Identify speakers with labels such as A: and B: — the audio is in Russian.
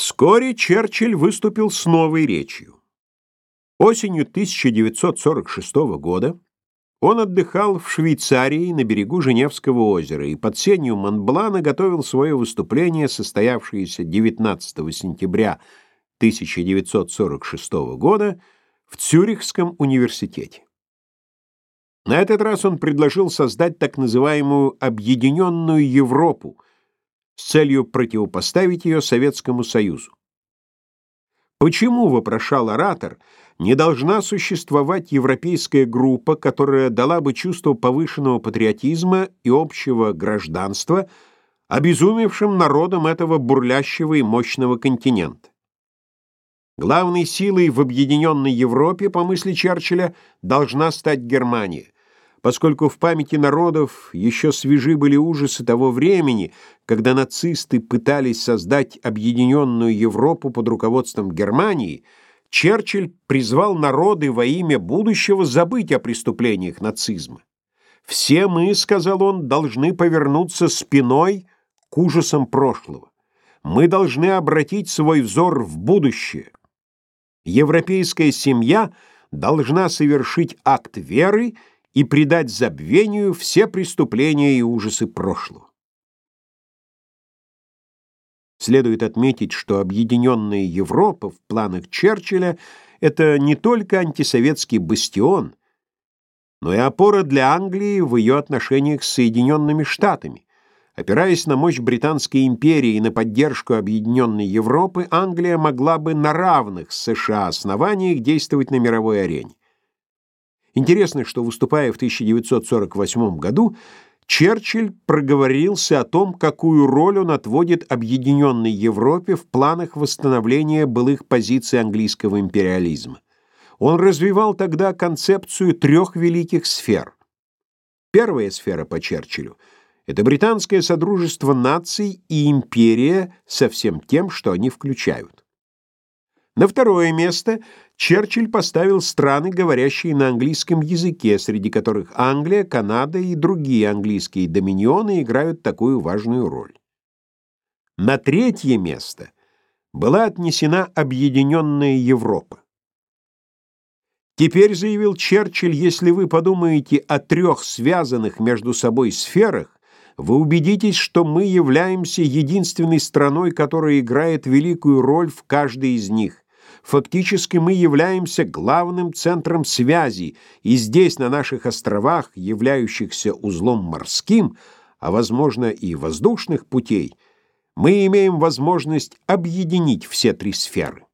A: Вскоре Черчилль выступил с новой речью. Осенью 1946 года он отдыхал в Швейцарии на берегу Женевского озера и под сенью Монблана готовил свое выступление, состоявшееся 19 сентября 1946 года в Цюрихском университете. На этот раз он предложил создать так называемую «объединенную Европу» с целью противопоставить ее Советскому Союзу. Почему, вопрошал оратор, не должна существовать европейская группа, которая дала бы чувство повышенного патриотизма и общего гражданства обезумевшим народам этого бурлящего и мощного континента? Главной силой в объединенной Европе, по мысли Черчилля, должна стать Германия, поскольку в памяти народов еще свежи были ужасы того времени, когда нацисты пытались создать объединенную Европу под руководством Германии, Черчилль призвал народы во имя будущего забыть о преступлениях нацизма. «Все мы, — сказал он, — должны повернуться спиной к ужасам прошлого. Мы должны обратить свой взор в будущее». Европейская семья должна совершить акт веры и предать забвению все преступления и ужасы прошлого. Следует отметить, что объединенная Европа в планах Черчилля это не только антисоветский бастион, но и опора для Англии в ее отношениях с Соединенными Штатами, Опираясь на мощь Британской империи и на поддержку объединенной Европы, Англия могла бы на равных с США основаниях действовать на мировой арене. Интересно, что, выступая в 1948 году, Черчилль проговорился о том, какую роль он отводит объединенной Европе в планах восстановления былых позиций английского империализма. Он развивал тогда концепцию трех великих сфер. Первая сфера по Черчиллю — это британское содружество наций и империя со всем тем, что они включают. На второе место Черчилль поставил страны, говорящие на английском языке, среди которых Англия, Канада и другие английские доминионы играют такую важную роль. На третье место была отнесена объединенная Европа. Теперь, заявил Черчилль, если вы подумаете о трех связанных между собой сферах, вы убедитесь, что мы являемся единственной страной, которая играет великую роль в каждой из них. Фактически мы являемся главным центром связи, и здесь, на наших островах, являющихся узлом морским, а, возможно, и воздушных путей, мы имеем возможность объединить все три сферы.